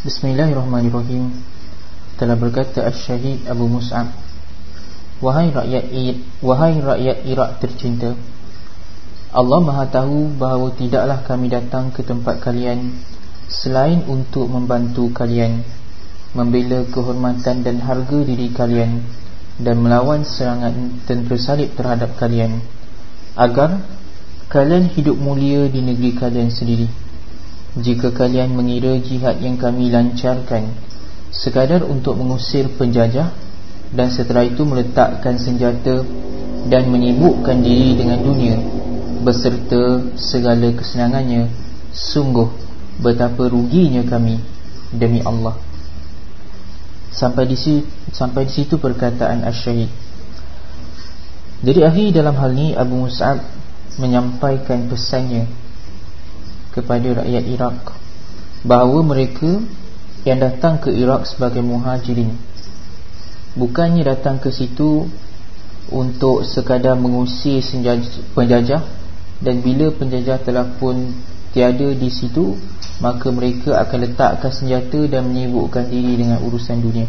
Bismillahirrahmanirrahim. Telah berkata Ash-Syahid Abu Mus'ab Wahai rakyat Wahai rakyat Irak tercinta Allah maha tahu bahawa tidaklah kami datang ke tempat kalian Selain untuk membantu kalian Membela kehormatan dan harga diri kalian Dan melawan serangan tentera salib terhadap kalian Agar kalian hidup mulia di negeri kalian sendiri Jika kalian mengira jihad yang kami lancarkan Sekadar untuk mengusir penjajah Dan setelah itu meletakkan senjata Dan menyibukkan diri dengan dunia Beserta segala kesenangannya Sungguh betapa ruginya kami demi Allah. Sampai di situ sampai di situ perkataan asy-syahid. Jadi akhir dalam hal ini Abu Mus'ab menyampaikan pesannya kepada rakyat Iraq. Bahawa mereka yang datang ke Iraq sebagai muhajirin. Bukannya datang ke situ untuk sekadar mengusir penjajah. Dan bila penjajah telah pun tiada di situ maka mereka akan letakkan senjata dan menyibukkan diri dengan urusan dunia.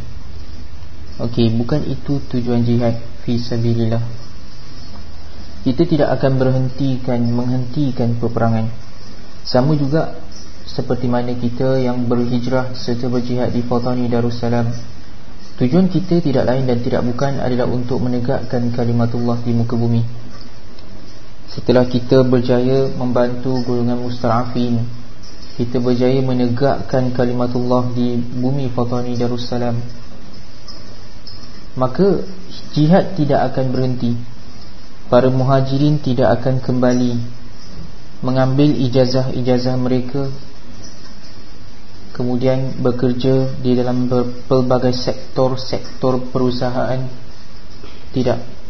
Okey, bukan itu tujuan jihad fi sabilillah. Kita tidak akan berhentikan menghentikan peperangan sama juga seperti mana kita yang berhijrah serta berjihad di Fatani Darussalam. Tujuan kita tidak lain dan tidak bukan adalah untuk menegakkan kalimatullah di muka bumi. Setelah kita berjaya membantu golongan musta'afin Kita berjaya menegakkan kalimatullah di bumi Fatani Darussalam Maka jihad tidak akan berhenti. Para muhajirin tidak akan kembali Mengambil ijazah-ijazah mereka Kemudian bekerja di dalam pelbagai sektor-sektor perusahaan. Tidak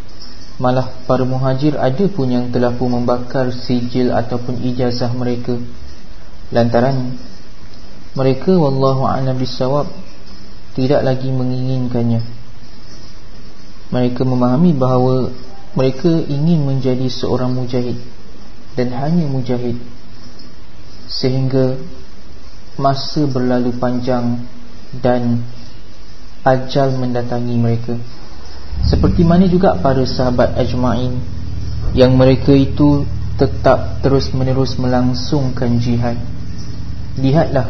Malah para muhajir ada pun yang telah pun membakar sijil ataupun ijazah mereka. Lantaran mereka wallahu a'lam bisawab tidak lagi menginginkannya. Mereka memahami bahawa mereka ingin menjadi seorang mujahid Dan hanya mujahid. Sehingga masa berlalu panjang dan ajal mendatangi mereka. Seperti mana juga para sahabat ajma'in Yang mereka itu tetap terus menerus melangsungkan jihad. Lihatlah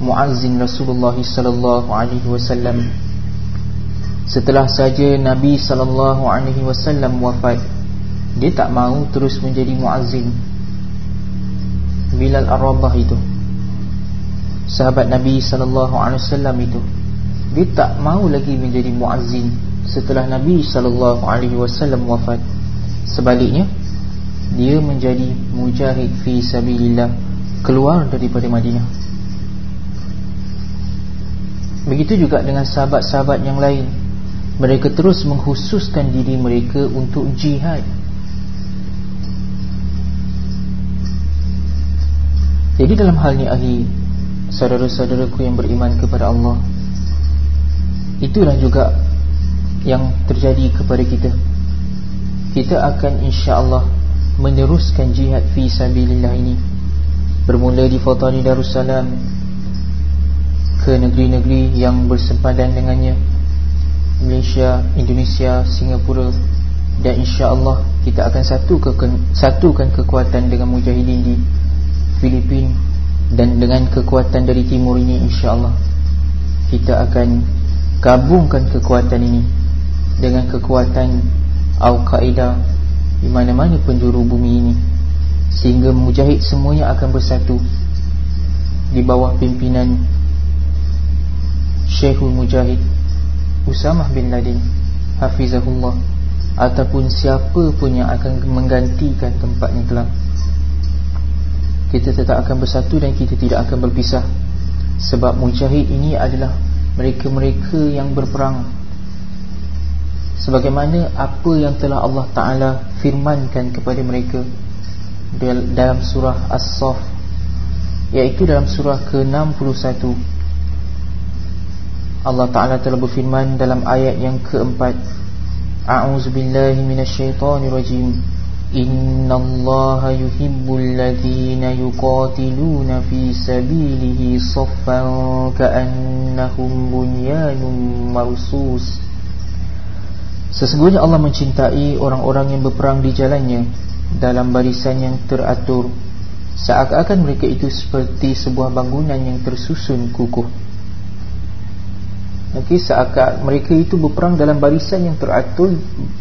Muazzin Rasulullah sallallahu alaihi wasallam. Setelah saja Nabi sallallahu alaihi wasallam wafat Dia tak mau terus menjadi muazzin. Bilal Ar-Rabah itu. Sahabat Nabi wasallam itu. Dia tak mau lagi menjadi muazzin setelah Nabi wasallam wafat. Sebaliknya dia menjadi mujahid fi sabilillah keluar daripada Madinah. Begitu juga dengan sahabat-sahabat yang lain. Mereka terus menghususkan diri mereka untuk jihad jadi dalam hal ini akhir saudara-saudaraku yang beriman kepada Allah itulah juga yang terjadi kepada kita. Kita akan insya-Allah meneruskan jihad fi sabilillah ini. Bermula di Fatani Darussalam ke negeri-negeri yang bersempadan dengannya Malaysia, Indonesia, Singapura dan insya-Allah kita akan satukan satukan kekuatan dengan mujahidin di Filipin dan dengan kekuatan dari timur ini insya-Allah kita akan gabungkan kekuatan ini dengan kekuatan Al-Qaeda di mana-mana penjuru bumi ini sehingga mujahid semuanya akan bersatu di bawah pimpinan Syekhul Mujahid Usamah bin Laden Hafizahullah ataupun siapa pun yang akan menggantikan tempatnya kelak kita tetap akan bersatu dan kita tidak akan berpisah. Sebab mujahid ini adalah mereka-mereka yang berperang. Sebagaimana apa yang telah Allah Ta'ala firmankan kepada mereka dalam surah As-Saf iaitu dalam surah ke-61. Allah Ta'ala telah berfirman dalam ayat yang keempat A'udzubillahi minasyaitanirrajim Inna Allah yuhibbul ladhina yuqatiluna fi sabilihi saffan ka'annahum bunyanun marsus Sesungguhnya Allah mencintai orang-orang yang berperang di jalannya dalam barisan yang teratur. Seakan-akan mereka itu seperti sebuah bangunan yang tersusun kukuh Okey, seakan mereka itu berperang dalam barisan yang teratur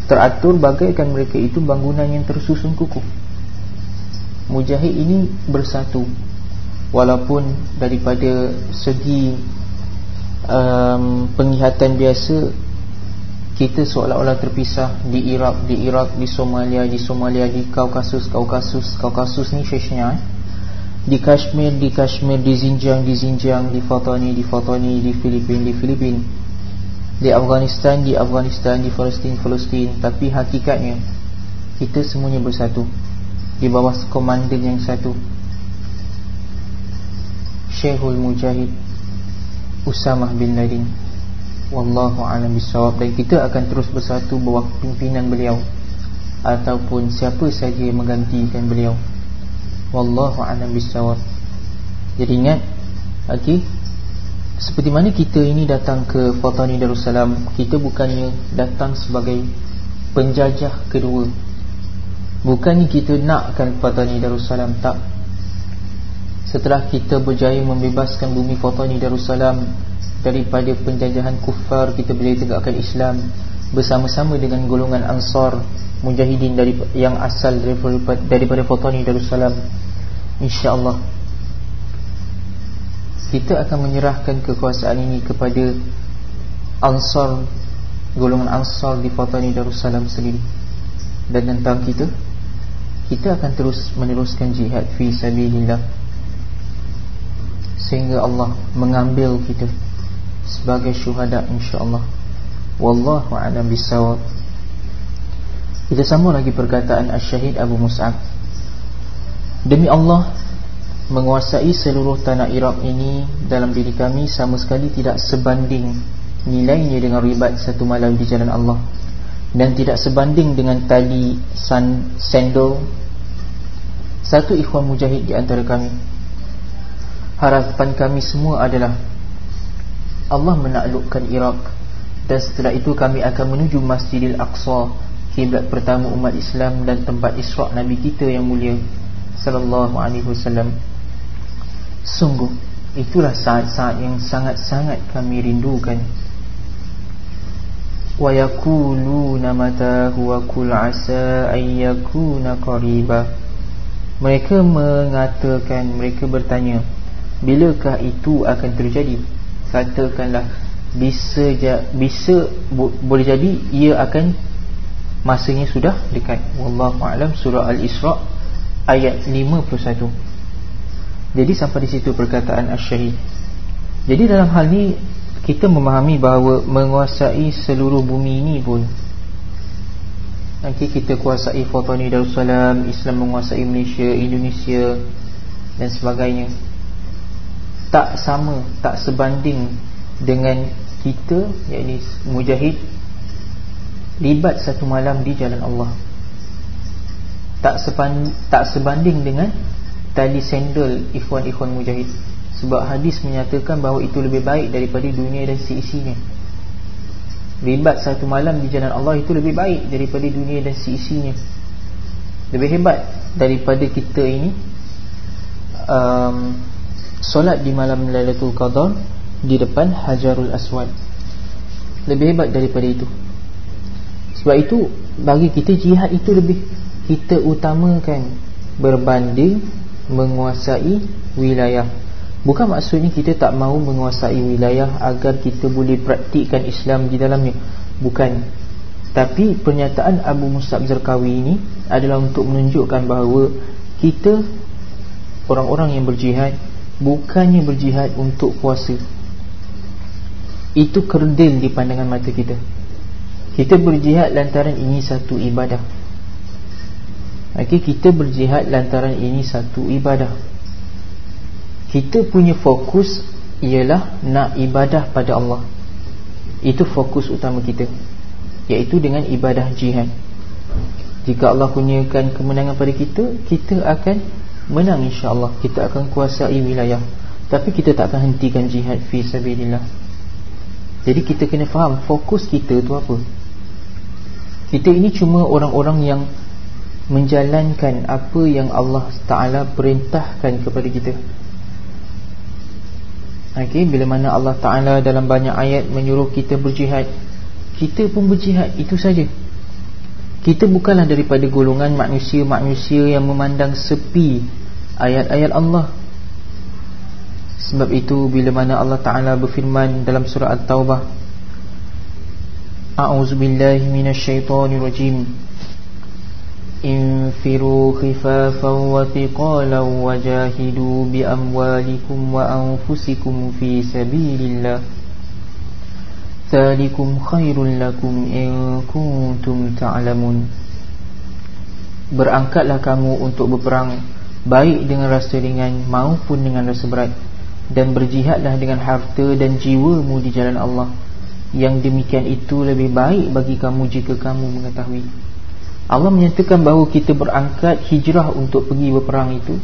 teratur bagaikan mereka itu bangunan yang tersusun kukuh. Mujahid ini bersatu walaupun daripada segi um, penglihatan biasa kita seolah-olah terpisah di Iraq, di Iraq, di Somalia, di Somalia, di Kaukasus, Kaukasus, Kaukasus ni Chechnya eh? Di Kashmir, di Kashmir, di Xinjiang, di Xinjiang, di Fatani, di Fatani, di Filipin, di Filipin, di Afghanistan, di Afghanistan, di Palestin, Palestin. Tapi hakikatnya kita semuanya bersatu di bawah komandan yang satu. Syekhul Mujahid Usamah bin Laden. Wallahu a'lam bishawab dan kita akan terus bersatu bawah pimpinan beliau ataupun siapa saja yang menggantikan beliau. Wallahu a'lam bishawab. Jadi ingat okey seperti mana kita ini datang ke Fatani Darussalam kita bukannya datang sebagai penjajah kedua. Bukannya kita nakkan Fatani Darussalam tak. Setelah kita berjaya membebaskan bumi Fatani Darussalam daripada penjajahan kufar kita berjaya tegakkan Islam bersama-sama dengan golongan Ansar mujahidin dari yang asal daripada Fatani Darussalam. Insyaallah. Kita akan menyerahkan kekuasaan ini kepada Ansar golongan Ansar di Fatani Darussalam sendiri. Dan tentang kita kita akan terus meneruskan jihad fi sabilillah. Sehingga Allah mengambil kita sebagai syuhada insyaallah. Wallahu a'lam bissawab kita sambung lagi perkataan Asy-Syahid Abu Mus'ab. Demi Allah menguasai seluruh tanah Iraq ini dalam diri kami sama sekali tidak sebanding nilainya dengan ribat satu malam di jalan Allah dan tidak sebanding dengan tali san sandal satu ikhwan mujahid di antara kami. Harapan kami semua adalah Allah menaklukkan Iraq dan setelah itu kami akan menuju Masjidil Aqsa kiblat pertama umat Islam dan tempat Isra' Nabi kita yang mulia sallallahu alaihi wasallam. Sungguh itulah saat-saat yang sangat-sangat kami rindukan. Wa yaquluna mata huwa kul asa ay yakuna qariba. Mereka mengatakan mereka bertanya bilakah itu akan terjadi? Katakanlah bisa bisa boleh jadi ia akan masanya sudah dekat wallahu alam surah al-isra ayat 51 jadi sampai di situ perkataan asy-syahid jadi dalam hal ni kita memahami bahawa menguasai seluruh bumi ini pun nanti kita kuasai Fatani Darussalam Islam menguasai Malaysia Indonesia dan sebagainya. Tak sama tak sebanding dengan kita yakni mujahid libat satu malam di jalan Allah. Tak sepan, tak sebanding dengan tali sandal ikhwan-ikhwan mujahid. Sebab hadis menyatakan bahawa itu lebih baik daripada dunia dan seisinya libat satu malam di jalan Allah itu lebih baik daripada dunia dan seisinya lebih hebat daripada kita ini um, solat di malam Lailatul Qadar di depan Hajarul Aswad. Lebih hebat daripada itu sebab itu bagi kita jihad itu lebih kita utamakan berbanding menguasai wilayah. Bukan maksudnya kita tak mau menguasai wilayah agar kita boleh praktikkan Islam di dalamnya. Bukan. Tapi pernyataan Abu Musab Zarqawi ini adalah untuk menunjukkan bahawa kita orang-orang yang berjihad bukannya berjihad untuk puasa. Itu kerdil di pandangan mata kita. Kita berjihad lantaran ini satu ibadah. Okay, Kita berjihad lantaran ini satu ibadah. Kita punya fokus Ialah nak ibadah pada Allah. Itu fokus utama kita Iaitu dengan ibadah jihad. Jika Allah kurniakan kemenangan pada kita Kita akan menang insyaAllah. Kita akan kuasai wilayah. Tapi kita tak akan hentikan jihad Fi sabidillah Jadi kita kena faham Fokus kita tu apa Kita ini cuma orang-orang yang Menjalankan apa yang Allah Ta'ala perintahkan kepada kita. Okay, Bila mana Allah Ta'ala dalam banyak ayat Menyuruh kita berjihad Kita pun berjihad Itu saja. Kita bukanlah daripada golongan manusia-manusia Yang memandang sepi Ayat-ayat Allah. Sebab itu bila mana Allah Ta'ala berfirman Dalam surah At-Tawbah A'udzubillahiminasyaitanirrajim انفروا خفافا وثقالا وجاهدوا بأموالكم وأنفسكم في سبيل الله ذلكم خير لكم إن كنتم تعلمون Berangkatlah kamu untuk berperang Baik dengan rasa ringan maupun dengan rasa berat Dan berjihadlah dengan harta dan jiwamu di jalan Allah Yang demikian itu lebih baik bagi kamu jika kamu mengetahui. Allah menyatakan bahawa kita berangkat hijrah untuk pergi berperang itu.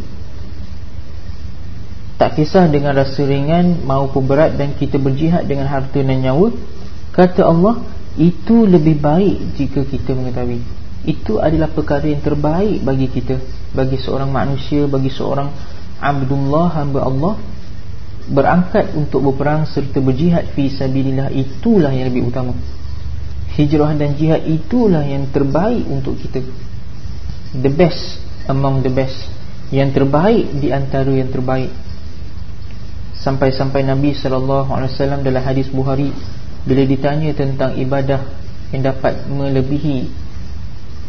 Tak kisah dengan rasa ringan maupun berat dan kita berjihad dengan harta dan nyawa Kata Allah, itu lebih baik jika kita mengetahui. Itu adalah perkara yang terbaik bagi kita Bagi seorang manusia, bagi seorang Abdullah, hamba Allah Berangkat untuk berperang serta berjihad fi sabilillah Itulah yang lebih utama. Hijrah dan jihad itulah yang terbaik untuk kita. The best among the best. Yang terbaik di antara yang terbaik. Sampai-sampai Nabi SAW dalam hadis Bukhari bila ditanya tentang ibadah yang dapat melebihi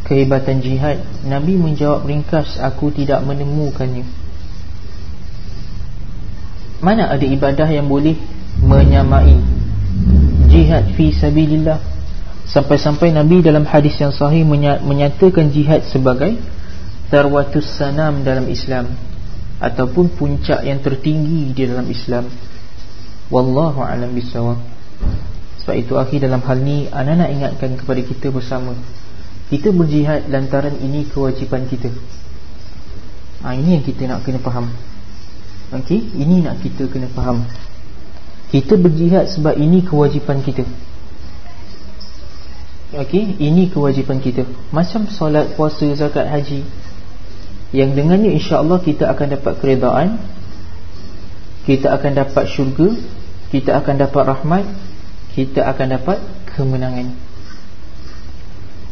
kehebatan jihad Nabi menjawab ringkas aku tidak menemukannya mana ada ibadah yang boleh menyamai jihad fi sabilillah? Sampai-sampai Nabi dalam hadis yang sahih menyatakan jihad sebagai Tarwatus sanam dalam Islam Ataupun puncak yang tertinggi di dalam Islam. Wallahu alam bisawab Sebab itu akhir dalam hal ni Anda nak ingatkan kepada kita bersama Kita berjihad lantaran ini kewajipan kita. Ha, Ini yang kita nak kena faham Okey, Ini nak kita kena faham Kita berjihad sebab ini kewajipan kita Okey, ini kewajipan kita. Macam solat, puasa, zakat, haji. Yang dengannya insya-Allah kita akan dapat keredaan. Kita akan dapat syurga, kita akan dapat rahmat, kita akan dapat kemenangan.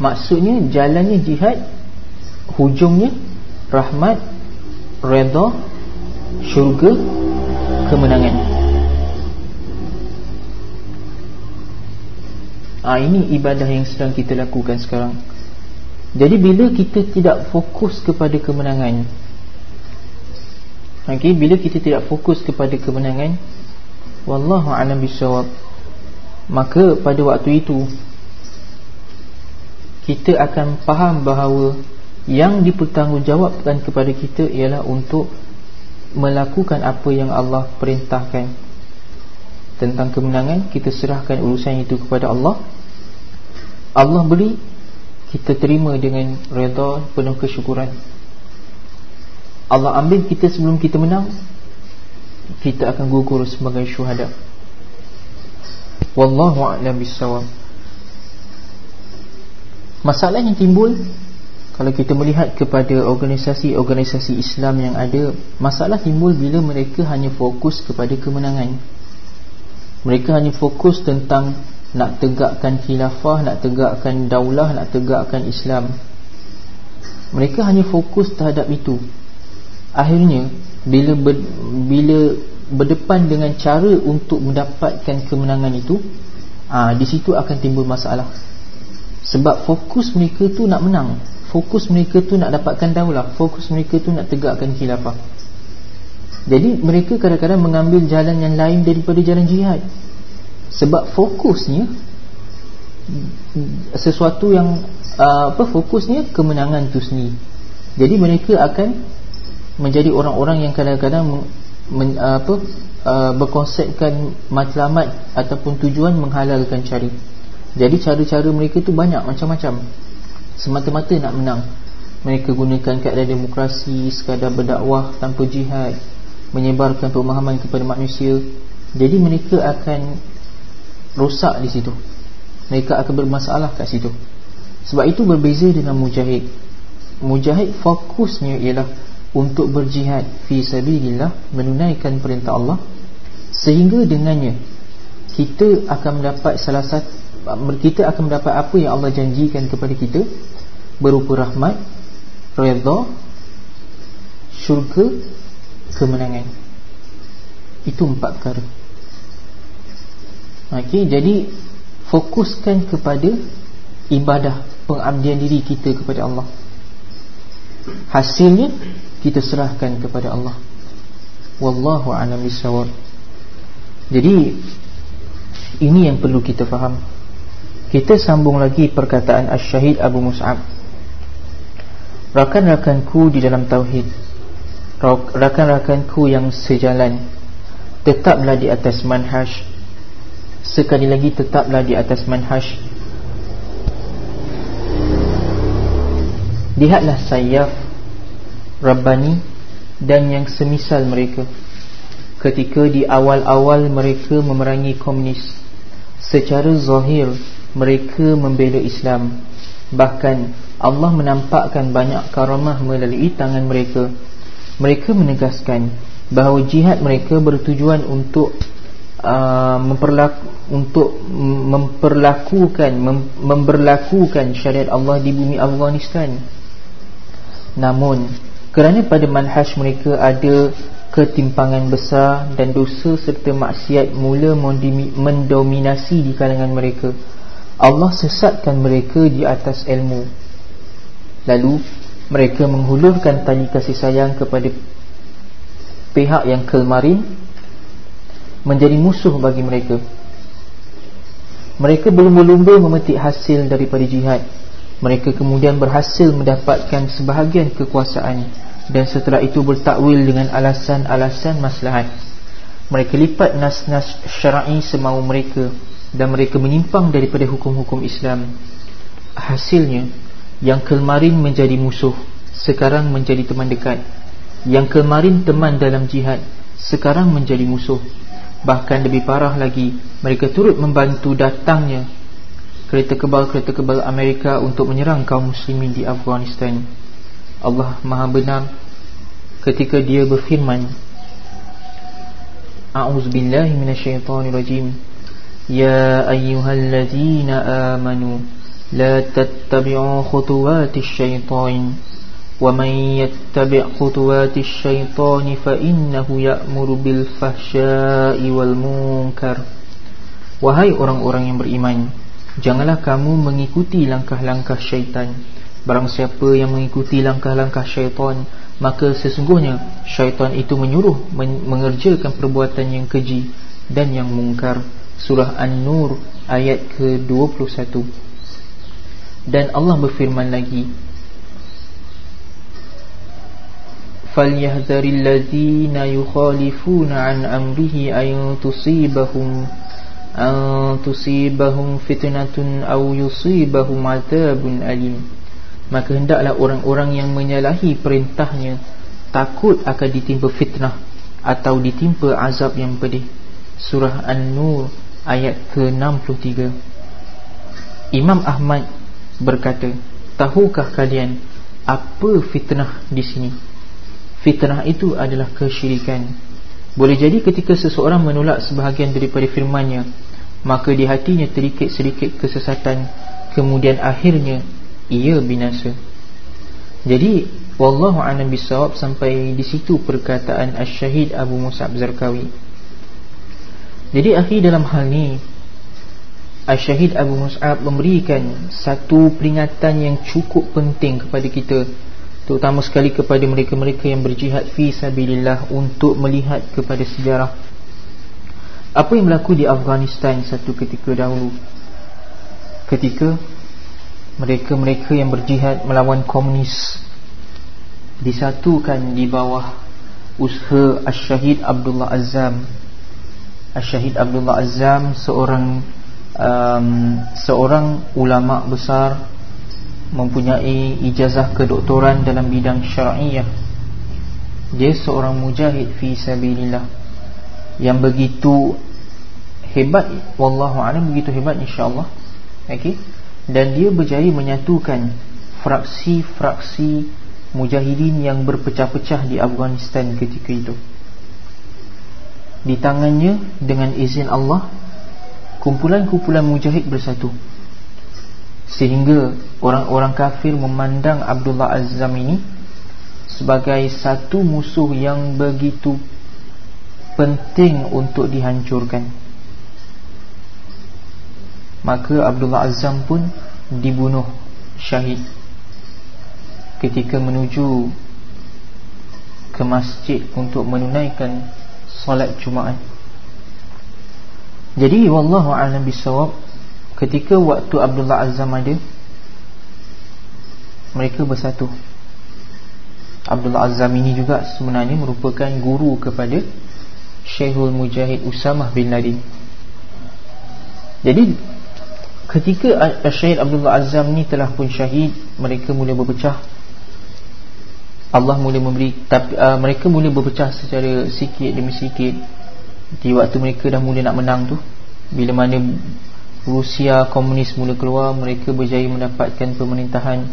Maksudnya jalannya jihad hujungnya rahmat, redha, syurga, kemenangan. ha, Ini ibadah yang sedang kita lakukan sekarang Jadi bila kita tidak fokus kepada kemenangan okay, Bila kita tidak fokus kepada kemenangan Wallahu a'lam bisawab Maka pada waktu itu Kita akan faham bahawa Yang dipertanggungjawabkan kepada kita Ialah untuk Melakukan apa yang Allah perintahkan. Tentang kemenangan kita serahkan urusan itu kepada Allah. Allah beri kita terima dengan redha penuh kesyukuran. Allah ambil kita sebelum kita menang kita akan gugur sebagai syuhada. Wallahu a'lam bissawab. Masalah yang timbul kalau kita melihat kepada organisasi-organisasi Islam yang ada masalah timbul bila mereka hanya fokus kepada kemenangan mereka hanya fokus tentang nak tegakkan khilafah, nak tegakkan daulah, nak tegakkan Islam. Mereka hanya fokus terhadap itu. Akhirnya bila ber, bila berdepan dengan cara untuk mendapatkan kemenangan itu, ah di situ akan timbul masalah. Sebab fokus mereka tu nak menang. Fokus mereka tu nak dapatkan daulah, fokus mereka tu nak tegakkan khilafah. Jadi mereka kadang-kadang mengambil jalan yang lain daripada jalan jihad. Sebab fokusnya Sesuatu yang uh, apa Fokusnya kemenangan itu sendiri. Jadi mereka akan Menjadi orang-orang yang kadang-kadang uh, apa uh, Berkonsepkan matlamat Ataupun tujuan menghalalkan cari. Jadi cara-cara mereka itu banyak macam-macam semata-mata nak menang. Mereka gunakan keadaan demokrasi sekadar berdakwah tanpa jihad menyebarkan pemahaman kepada manusia. Jadi mereka akan rosak di situ. Mereka akan bermasalah kat situ. Sebab itu berbeza dengan mujahid. Mujahid fokusnya ialah untuk berjihad fi sabilillah menunaikan perintah Allah sehingga dengannya kita akan mendapat salah satu kita akan mendapat apa yang Allah janjikan kepada kita? Berupa rahmat redha syurga kemenangan. Itu empat perkara. Okey jadi fokuskan kepada ibadah pengabdian diri kita kepada Allah. Hasilnya kita serahkan kepada Allah. Wallahu a'lam bissawab jadi ini yang perlu kita faham kita sambung lagi perkataan Asy-Syahid Abu Mus'ab. Rakan-rakanku di dalam tauhid Rakan-rakanku yang sejalan Tetaplah di atas manhaj. Sekali lagi tetaplah di atas manhaj. Lihatlah Sayyaf Rabbani Dan yang semisal mereka. Ketika di awal-awal mereka memerangi komunis Secara zahir Mereka membela Islam. Bahkan Allah menampakkan banyak karamah melalui tangan mereka. Mereka menegaskan bahawa jihad mereka bertujuan untuk uh, memperlaku, untuk memperlakukan mem memberlakukan syariat Allah di bumi Afghanistan. Namun kerana pada manhaj mereka ada ketimpangan besar dan dosa serta maksiat mula mendominasi di kalangan mereka Allah sesatkan mereka di atas ilmu. Lalu mereka menghulurkan tali kasih sayang kepada pihak yang kelmarin Menjadi musuh bagi mereka. Mereka belum berlumba memetik hasil daripada jihad. Mereka kemudian berhasil mendapatkan sebahagian kekuasaan dan setelah itu bertakwil dengan alasan-alasan maslahat. Mereka lipat nas-nas syar'i semau mereka dan mereka menyimpang daripada hukum-hukum Islam. Hasilnya, yang kemarin menjadi musuh, sekarang menjadi teman dekat. Yang kemarin teman dalam jihad, sekarang menjadi musuh. Bahkan lebih parah lagi, mereka turut membantu datangnya kereta kebal-kereta kebal Amerika untuk menyerang kaum muslimin di Afghanistan. Allah Maha benar ketika dia berfirman A'udzubillahi minasyaitonirrajim La tattabi'u khutuwatis syaitan wa man yattabi' khutuwatis syaitan fa innahu ya'muru bil fahsya'i wal munkar Wahai orang-orang yang beriman Janganlah kamu mengikuti langkah-langkah syaitan. Barang siapa yang mengikuti langkah-langkah syaitan Maka sesungguhnya syaitan itu menyuruh mengerjakan perbuatan yang keji dan yang mungkar Surah An-Nur ayat ke-21 Dan Allah berfirman lagi فَلْيَهْذَرِ الَّذِينَ يُخَالِفُونَ عَنْ أَمْرِهِ أَيْنْ تُصِيبَهُمْ an tusibahum fitnatun aw yusibahum adabun alim maka hendaklah orang-orang yang menyalahi perintahnya takut akan ditimpa fitnah atau ditimpa azab yang pedih surah an-nur ayat ke-63. Imam Ahmad berkata tahukah kalian apa fitnah di sini? Fitnah itu adalah kesyirikan. Boleh jadi ketika seseorang menolak sebahagian daripada firmannya Maka di hatinya terikit sedikit kesesatan Kemudian akhirnya ia binasa. Jadi Wallahu a'lam bisawab sampai di situ perkataan Asy-Syahid Abu Mus'ab Zarqawi. Jadi akhir dalam hal ni Asy-Syahid Abu Mus'ab memberikan satu peringatan yang cukup penting kepada kita terutama sekali kepada mereka-mereka yang berjihad fi sabilillah untuk melihat kepada sejarah. Apa yang berlaku di Afghanistan satu ketika dahulu? Ketika mereka-mereka yang berjihad melawan komunis disatukan di bawah usaha Asy-Syahid Abdullah Azam Asy-Syahid Abdullah Azam seorang um, seorang ulama besar mempunyai ijazah kedoktoran dalam bidang syar'iyah dia seorang mujahid fi sabilillah. Yang begitu hebat wallahu alam begitu hebat insyaallah. Okey? Dan dia berjaya menyatukan fraksi-fraksi mujahidin yang berpecah-pecah di Afghanistan ketika itu di tangannya dengan izin Allah kumpulan-kumpulan mujahid bersatu. Sehingga orang-orang kafir memandang Abdullah Azam ini sebagai satu musuh yang begitu penting untuk dihancurkan. Maka Abdullah Azam pun dibunuh syahid ketika menuju ke masjid untuk menunaikan solat Jumaat. Jadi wallahu a'lam bisawab ketika waktu Abdullah Azam ada mereka bersatu. Abdullah Azam ini juga sebenarnya merupakan guru kepada Syekhul Mujahid Usamah bin Laden. Jadi ketika Syekh Abdullah Azam ni telah pun syahid, mereka mula berpecah. Allah mula memberi tapi uh, mereka mula berpecah secara sikit demi sikit. Di waktu mereka dah mula nak menang tu bila mana Rusia komunis mula keluar mereka berjaya mendapatkan pemerintahan.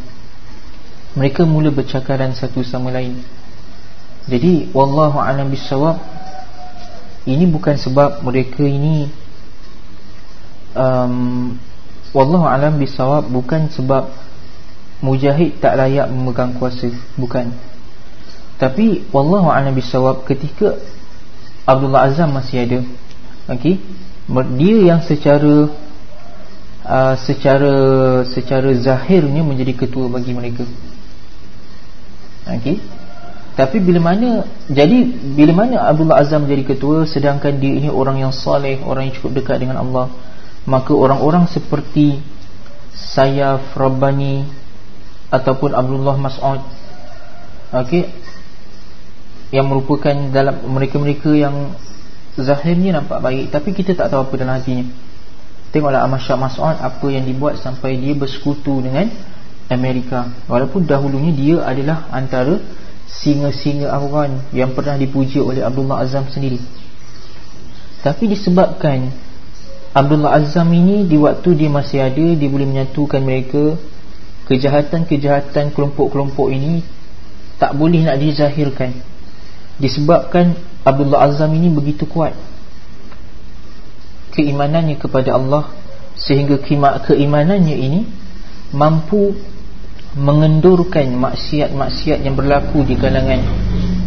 Mereka mula bercakaran satu sama lain. Jadi wallahu a'lam bissawab ini bukan sebab mereka ini um, wallahu a'lam bissawab bukan sebab mujahid tak layak memegang kuasa. Bukan tapi wallahu a'lam bisawab ketika Abdullah Azam masih ada okey dia yang secara uh, secara secara zahirnya menjadi ketua bagi mereka. Okey. Tapi bila mana jadi bila mana Abdullah Azam menjadi ketua sedangkan dia ini orang yang soleh orang yang cukup dekat dengan Allah maka orang-orang seperti saya Rabbani ataupun Abdullah Mas'ud okey yang merupakan dalam mereka-mereka yang zahirnya nampak baik tapi kita tak tahu apa dalam hatinya. Tengoklah Ahmad Syah Mas'ud apa yang dibuat sampai dia bersekutu dengan Amerika. Walaupun dahulunya dia adalah antara singa-singa Afghan yang pernah dipuji oleh Abdullah Azam sendiri. Tapi disebabkan Abdullah Azam ini di waktu dia masih ada dia boleh menyatukan mereka kejahatan-kejahatan kelompok-kelompok ini tak boleh nak dizahirkan disebabkan Abdullah Azam ini begitu kuat. Keimanannya kepada Allah sehingga keimanannya ini mampu mengendurkan maksiat-maksiat yang berlaku di kalangan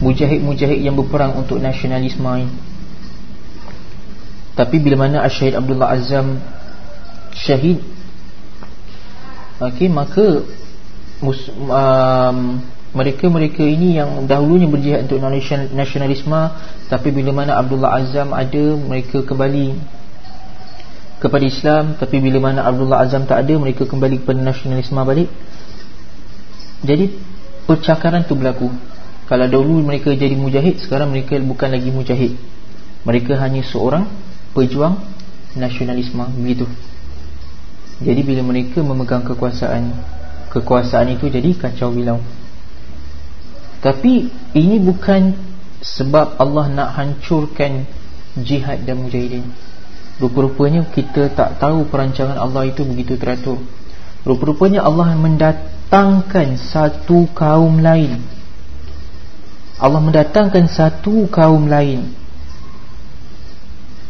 mujahid-mujahid yang berperang untuk nasionalisme tapi bila mana Syahid Abdullah Azam syahid okay, maka um, mereka-mereka ini yang dahulunya berjihad untuk nasionalisme tapi bila mana Abdullah Azam ada mereka kembali kepada Islam tapi bila mana Abdullah Azam tak ada mereka kembali kepada nasionalisme balik. Jadi percakaran tu berlaku. Kalau dahulu mereka jadi mujahid sekarang mereka bukan lagi mujahid. Mereka hanya seorang pejuang nasionalisme begitu. Jadi bila mereka memegang kekuasaan kekuasaan itu jadi kacau bilau tapi ini bukan sebab Allah nak hancurkan jihad dan mujahidin. Rupa-rupanya kita tak tahu perancangan Allah itu begitu teratur. Rupa-rupanya Allah mendatangkan satu kaum lain. Allah mendatangkan satu kaum lain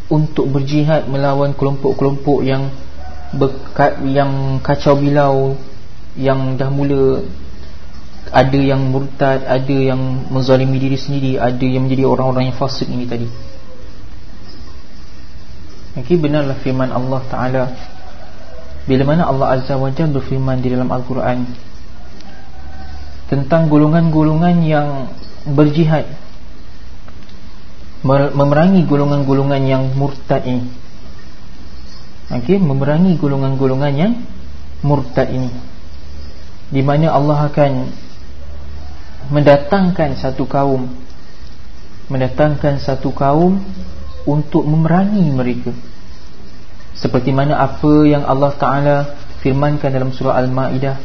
untuk berjihad melawan kelompok-kelompok yang yang kacau bilau yang dah mula ada yang murtad, ada yang menzalimi diri sendiri, ada yang menjadi orang-orang yang fasik ini tadi. Okey, benarlah firman Allah Taala. Bila mana Allah Azza wa Jalla berfirman di dalam Al-Quran tentang golongan-golongan yang berjihad memerangi golongan-golongan yang murtad ini. Okey, memerangi golongan-golongan yang murtad ini. Di mana Allah akan mendatangkan satu kaum mendatangkan satu kaum untuk memerangi mereka. Seperti mana apa yang Allah Taala firmankan dalam surah Al-Maidah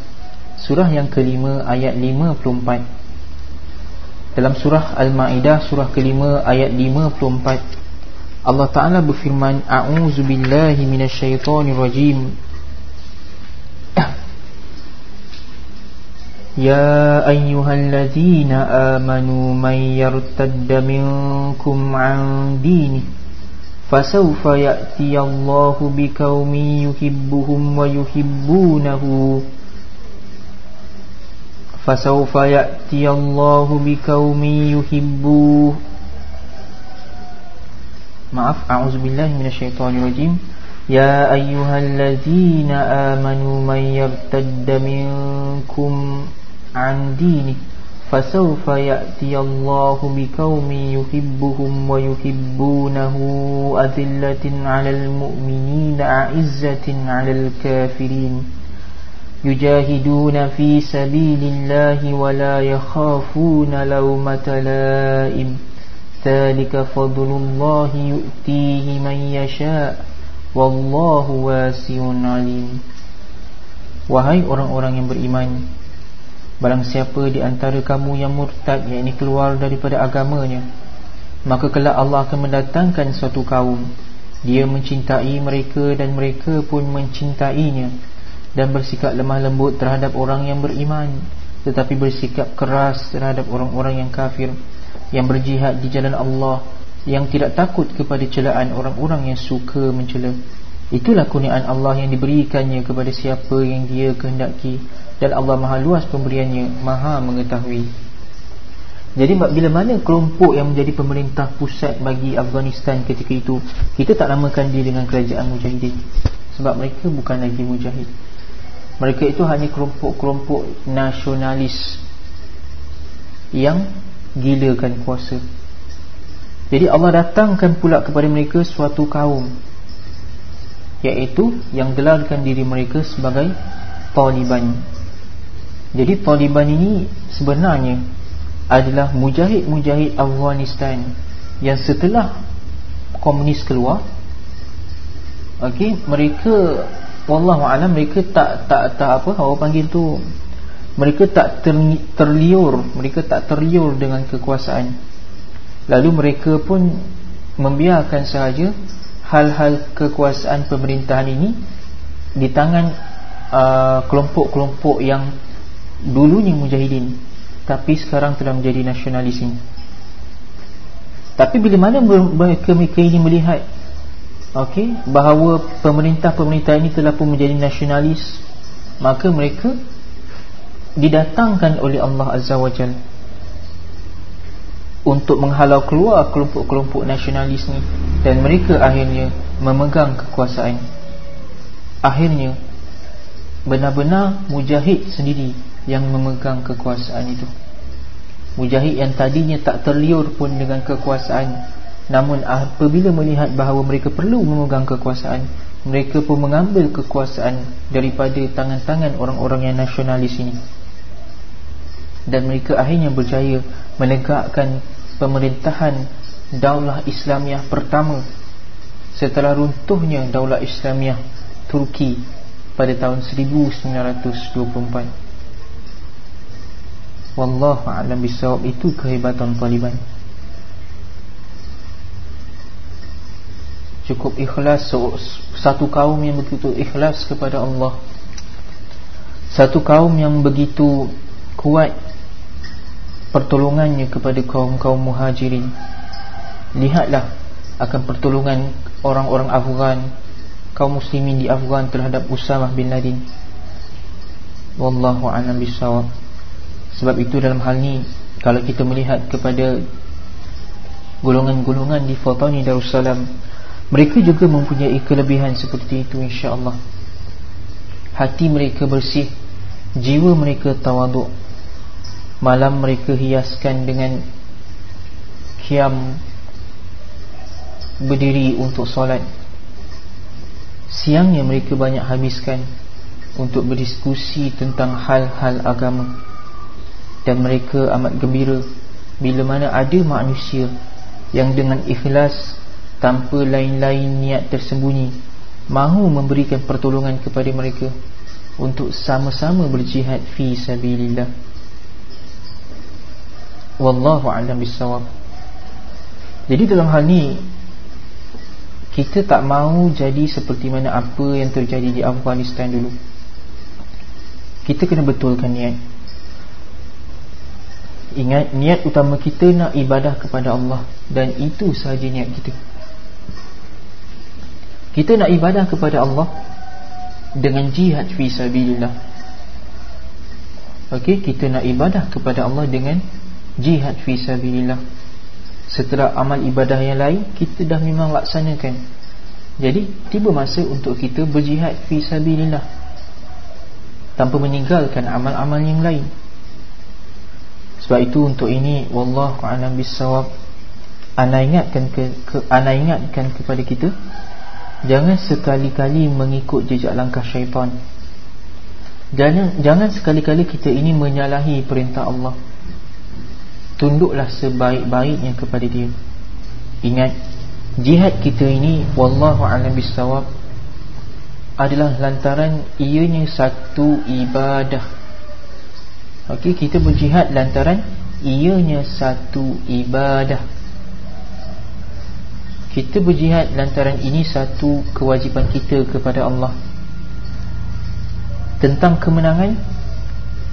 Surah yang kelima ayat 54 Dalam surah Al-Ma'idah surah kelima ayat 54 Allah Ta'ala berfirman A'udzu billahi minasyaitonir rajim Ya ayyuhalladzina amanu man yartadda minkum an dini fasawfa ya'ti Allahu biqaumin yuhibbuhum wa yuhibbunahu فسوف يأتي الله بكوم يحبوه Maaf, a'udzu billahi minasyaitonir rajim. Ya ayyuhallazina amanu man yartadda minkum an dini fasawfa ya'ti Allahu biqaumin yuhibbuhum wa yuhibbunahu adillatin 'alal mu'minina 'izzatin 'alal kafirin. يجاهدون في سبيل الله ولا يخافون لومة لائم ذلك فضل الله يؤتيه من يشاء والله واسع عليم Wahai orang-orang yang beriman Barang siapa di antara kamu yang murtad Yang ini keluar daripada agamanya Maka kelak Allah akan mendatangkan suatu kaum. Dia mencintai mereka dan mereka pun mencintainya dan bersikap lemah lembut terhadap orang yang beriman tetapi bersikap keras terhadap orang-orang yang kafir yang berjihad di jalan Allah yang tidak takut kepada celaan orang-orang yang suka mencela. Itulah kurniaan Allah yang diberikannya kepada siapa yang dia kehendaki dan Allah maha luas pemberiannya maha mengetahui. Jadi bila mana kelompok yang menjadi pemerintah pusat bagi Afghanistan ketika itu kita tak namakan dia dengan kerajaan mujahidin. Sebab mereka bukan lagi mujahid. Mereka itu hanya kelompok-kelompok nasionalis Yang gilakan kuasa. Jadi Allah datangkan pula kepada mereka suatu kaum Iaitu yang gelarkan diri mereka sebagai Taliban Jadi Taliban ini sebenarnya Adalah mujahid-mujahid Afghanistan Yang setelah komunis keluar Okay, mereka wallahu alam mereka tak tak tak apa orang panggil tu mereka tak ter, terliur mereka tak terliur dengan kekuasaan. Lalu mereka pun membiarkan sahaja hal-hal kekuasaan pemerintahan ini di tangan uh, kelompok-kelompok uh, yang dulunya mujahidin tapi sekarang telah menjadi nasionalis ini tapi bila mana mereka, ini melihat okey bahawa pemerintah-pemerintah ini telah pun menjadi nasionalis maka mereka didatangkan oleh Allah Azza wa Jal untuk menghalau keluar kelompok-kelompok nasionalis ni dan mereka akhirnya memegang kekuasaan. Akhirnya benar-benar mujahid sendiri yang memegang kekuasaan itu. Mujahid yang tadinya tak terliur pun dengan kekuasaan Namun apabila melihat bahawa mereka perlu memegang kekuasaan Mereka pun mengambil kekuasaan daripada tangan-tangan orang-orang yang nasionalis ini. Dan mereka akhirnya berjaya menegakkan pemerintahan Daulah Islamiah pertama Setelah runtuhnya Daulah Islamiah Turki pada tahun 1924 Wallahu'alam bisawab itu kehebatan Taliban. Cukup ikhlas satu kaum yang begitu ikhlas kepada Allah. Satu kaum yang begitu kuat pertolongannya kepada kaum-kaum muhajirin. Lihatlah akan pertolongan orang-orang Afghan kaum muslimin di Afghan terhadap Usamah bin Laden wallahu a'lam bissawab sebab itu dalam hal ini kalau kita melihat kepada golongan-golongan di Fatani Darussalam mereka juga mempunyai kelebihan seperti itu insya-Allah. Hati mereka bersih, jiwa mereka tawaduk. Malam mereka hiaskan dengan kiam berdiri untuk solat. Siangnya mereka banyak habiskan untuk berdiskusi tentang hal-hal agama. Dan mereka amat gembira bila mana ada manusia yang dengan ikhlas tanpa lain-lain niat tersembunyi mahu memberikan pertolongan kepada mereka untuk sama-sama berjihad fi sabilillah. Wallahu a'lam bissawab. Jadi dalam hal ni kita tak mahu jadi seperti mana apa yang terjadi di Afghanistan dulu. Kita kena betulkan niat Ingat niat utama kita nak ibadah kepada Allah. Dan itu sahaja niat kita. Kita nak ibadah kepada Allah Dengan jihad fi sabilillah. Okey, kita nak ibadah kepada Allah dengan jihad fi sabilillah. Setelah amal ibadah yang lain Kita dah memang laksanakan. Jadi, tiba masa untuk kita berjihad fi sabilillah. Tanpa meninggalkan amal-amal yang lain sebab itu untuk ini wallahu a'lam bissawab. Ana ingatkan ke, ke ana ingatkan kepada kita jangan sekali-kali mengikut jejak langkah syaitan. Jangan jangan sekali-kali kita ini menyalahi perintah Allah. Tunduklah sebaik-baiknya kepada dia. Ingat jihad kita ini wallahu a'lam bissawab adalah lantaran ianya satu ibadah Okey, kita berjihad lantaran ianya satu ibadah. Kita berjihad lantaran ini satu kewajipan kita kepada Allah. Tentang kemenangan,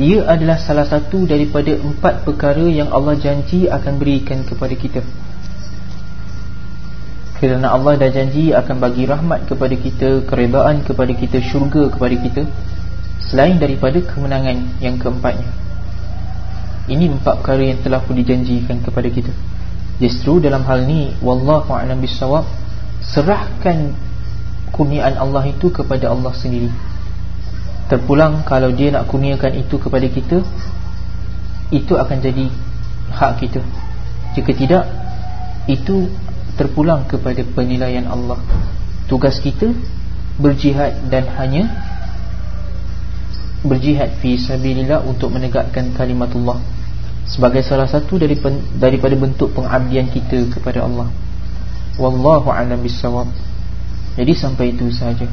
ia adalah salah satu daripada empat perkara yang Allah janji akan berikan kepada kita. Kerana Allah dah janji akan bagi rahmat kepada kita, keredaan kepada kita, syurga kepada kita Selain daripada kemenangan yang keempatnya ini empat perkara yang telah pun dijanjikan kepada kita. Justru dalam hal ni Wallahu a'lam bisawab Serahkan kurniaan Allah itu kepada Allah sendiri. Terpulang kalau dia nak kurniakan itu kepada kita Itu akan jadi hak kita. Jika tidak Itu terpulang kepada penilaian Allah. Tugas kita Berjihad dan hanya Berjihad fi sabilillah untuk menegakkan kalimatullah sebagai salah satu daripada bentuk pengabdian kita kepada Allah. Wallahu a'lam bissawab. Jadi sampai itu sahaja